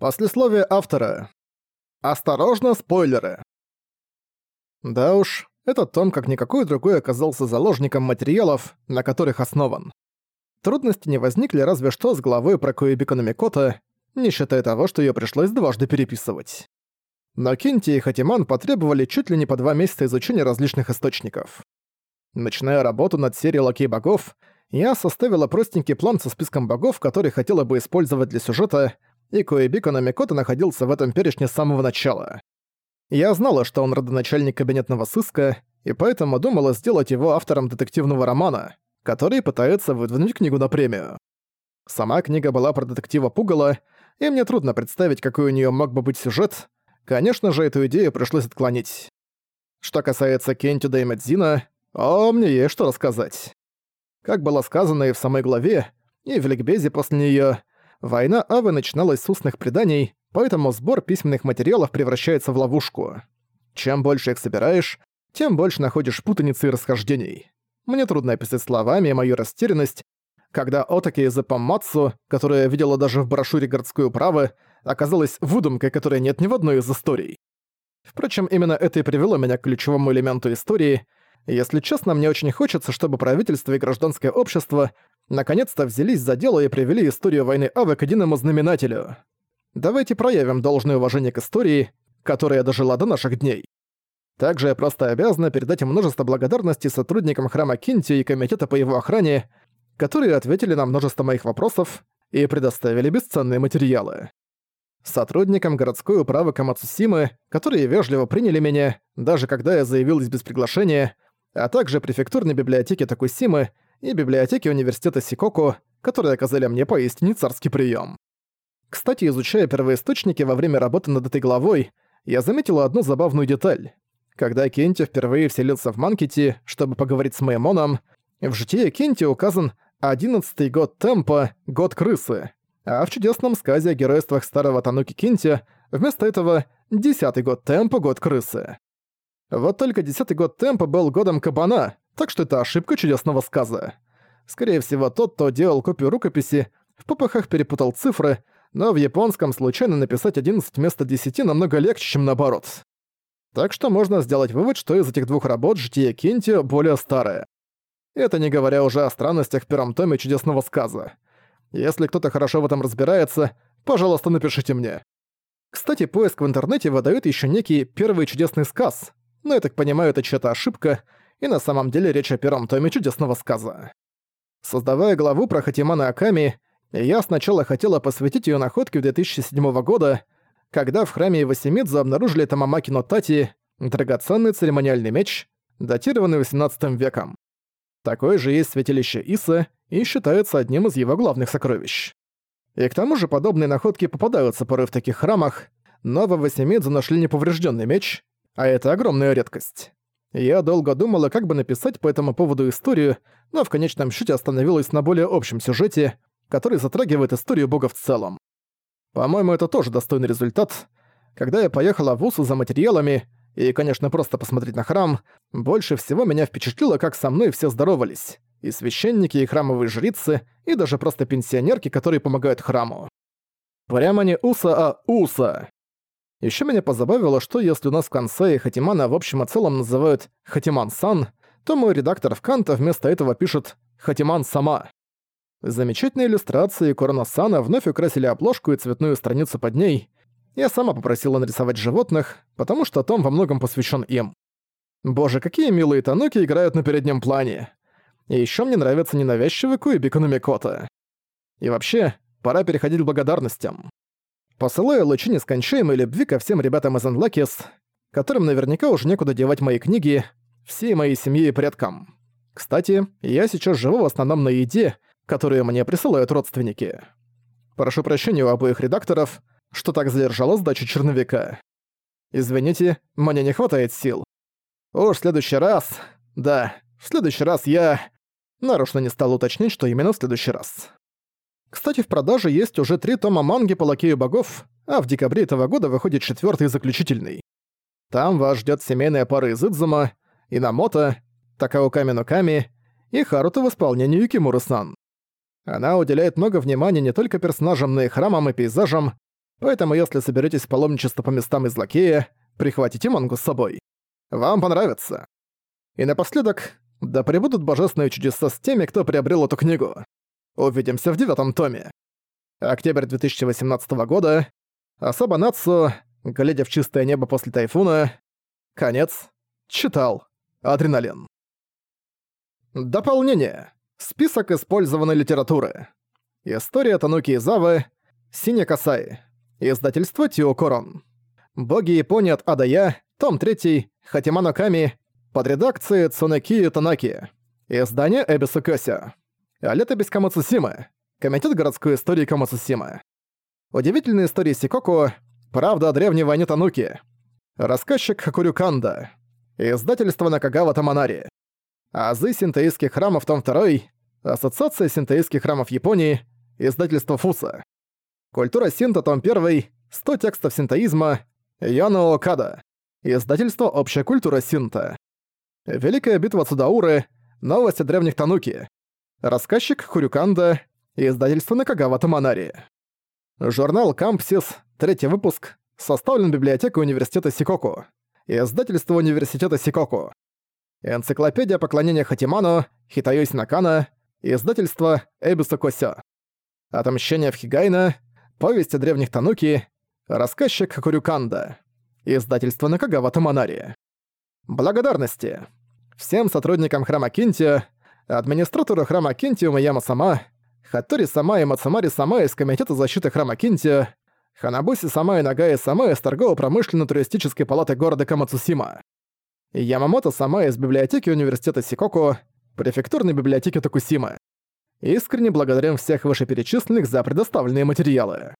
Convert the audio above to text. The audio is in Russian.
Послесловие автора. Осторожно, спойлеры. Да уж, этот том, как никакой другой, оказался заложником материалов, на которых основан. Трудности не возникли разве что с главой про Коэбика Номикота, не считая того, что ее пришлось дважды переписывать. Но Кенти и Хатиман потребовали чуть ли не по два месяца изучения различных источников. Начиная работу над серией «Лакей богов», я составила простенький план со списком богов, который хотела бы использовать для сюжета, и Коэбико Намикото находился в этом перечне с самого начала. Я знала, что он родоначальник кабинетного сыска, и поэтому думала сделать его автором детективного романа, который пытается выдвинуть книгу на премию. Сама книга была про детектива Пугала, и мне трудно представить, какой у нее мог бы быть сюжет. Конечно же, эту идею пришлось отклонить. Что касается Кентида и Мэдзина, о, мне есть что рассказать. Как было сказано и в самой главе, и в ликбезе после неё, война Авы начиналась с устных преданий, поэтому сбор письменных материалов превращается в ловушку. Чем больше их собираешь, тем больше находишь путаницы и расхождений. Мне трудно описать словами мою растерянность, когда Отаки из Эпамацу, которую я видела даже в брошюре городской управы, оказалась выдумкой, которой нет ни в одной из историй. Впрочем, именно это и привело меня к ключевому элементу истории — если честно, мне очень хочется, чтобы правительство и гражданское общество наконец-то взялись за дело и привели историю войны Авы к единому знаменателю. Давайте проявим должное уважение к истории, которая дожила до наших дней. Также я просто обязана передать множество благодарности сотрудникам храма Кинти и комитета по его охране, которые ответили на множество моих вопросов и предоставили бесценные материалы. Сотрудникам городской управы Камацусимы, которые вежливо приняли меня, даже когда я заявилась без приглашения, а также префектурной библиотеки Такусимы и библиотеки университета Сикоку, которые оказали мне поистине царский прием. Кстати, изучая первоисточники во время работы над этой главой, я заметила одну забавную деталь. Когда Кенти впервые вселился в Манкити, чтобы поговорить с Мэймоном, в житии Кенти указан одиннадцатый год темпа, год крысы, а в чудесном сказе о геройствах старого Тануки Кенти вместо этого десятый год темпа, год крысы. Вот только десятый год темпа был годом кабана, так что это ошибка чудесного сказа. Скорее всего, тот, кто делал копию рукописи, в попыхах перепутал цифры, но в японском случайно написать 11 вместо 10 намного легче, чем наоборот. Так что можно сделать вывод, что из этих двух работ «Житие Кинти» более старое. Это не говоря уже о странностях в первом томе чудесного сказа. Если кто-то хорошо в этом разбирается, пожалуйста, напишите мне. Кстати, поиск в интернете выдает еще некий первый чудесный сказ, но я так понимаю, это чья-то ошибка, и на самом деле речь о первом томе чудесного сказа. Создавая главу про Хатимана Аками, я сначала хотела посвятить ее находке в 2007 года, когда в храме Ивасимидзу обнаружили Тамамаки но Тати, драгоценный церемониальный меч, датированный 18 веком. Такое же есть святилище Иса и считается одним из его главных сокровищ. И к тому же подобные находки попадаются порой в таких храмах, но в Ивасимидзу нашли неповрежденный меч, а это огромная редкость. Я долго думала, как бы написать по этому поводу историю, но в конечном счете остановилась на более общем сюжете, который затрагивает историю бога в целом. По-моему, это тоже достойный результат. Когда я поехала в Усу за материалами, и, конечно, просто посмотреть на храм, больше всего меня впечатлило, как со мной все здоровались. И священники, и храмовые жрицы, и даже просто пенсионерки, которые помогают храму. Прямо не Уса, а Уса. Еще меня позабавило, что если у нас в конце Хатимана в общем и целом называют Хатиман-сан, то мой редактор в Канта вместо этого пишет «Хатиман-сама». Замечательные иллюстрации Корона-сана вновь украсили обложку и цветную страницу под ней. Я сама попросила нарисовать животных, потому что том во многом посвящен им. Боже, какие милые тануки играют на переднем плане. И еще мне нравится ненавязчивый Куибико Номикота. И вообще, пора переходить к благодарностям посылаю лучи нескончаемой любви ко всем ребятам из Анлакис, которым наверняка уже некуда девать мои книги, всей моей семье и предкам. Кстати, я сейчас живу в основном на еде, которую мне присылают родственники. Прошу прощения у обоих редакторов, что так задержала сдачу черновика. Извините, мне не хватает сил. Уж в следующий раз... Да, в следующий раз я... Нарочно не стал уточнить, что именно в следующий раз. Кстати, в продаже есть уже три тома манги по Лакею Богов, а в декабре этого года выходит четвертый заключительный. Там вас ждет семейная пара из Идзума, Инамото, Такауками Ноками и Харуто в исполнении Юкимуры-сан. Она уделяет много внимания не только персонажам, но и храмам и пейзажам, Поэтому если соберетесь в паломничество по местам из Лакея, прихватите мангу с собой. Вам понравится. И напоследок, да пребудут божественные чудеса с теми, кто приобрел эту книгу. Увидимся в девятом томе. Октябрь 2018 года. Особо Нацу, глядя в чистое небо после тайфуна. Конец. Читал. Адреналин. Дополнение. Список использованной литературы. История Тануки Изавы. Синя Касай. Издательство Тиокорон. Боги Японии от Адая. Том 3. Хатимано Ками. Под редакцией Цунеки Танаки. Издание Эбису Кося. Летопись Камацусимы. Комитет городской истории Камацусимы. Удивительные истории Сикоку. Правда о древней войне Тануки. Рассказчик Хакурю Канда. Издательство Накагава Таманари. Азы синтоистских храмов том 2. Ассоциация синтоистских храмов Японии. Издательство Фуса. Культура синто том 1. 100 текстов синтоизма. Йоно Окада. Издательство Общая культура синто. Великая битва Цудауры. Новости древних Тануки. Рассказчик Хурюканда. Издательство Накагава Таманари. Журнал «Кампсис», третий выпуск, составлен библиотекой университета Сикоку. Издательство университета Сикоку. Энциклопедия поклонения Хатиману, Хитаюси Накана, издательство Эбису Косё. Отомщение в Хигайна, повесть о древних Тануки, рассказчик Хакурюканда. Издательство Накагава Таманари. Благодарности. Всем сотрудникам храма Кинтио, администратору храма Кинтио Маяма Сама, Хаттори Сама и Мацумари Сама из Комитета защиты храма Кинтио, Ханабуси Сама и Нагая Сама из торгово-промышленно-туристической палаты города Камацусима. Ямамото Сама из библиотеки университета Сикоку, префектурной библиотеки Токусима. Искренне благодарим всех вышеперечисленных за предоставленные материалы.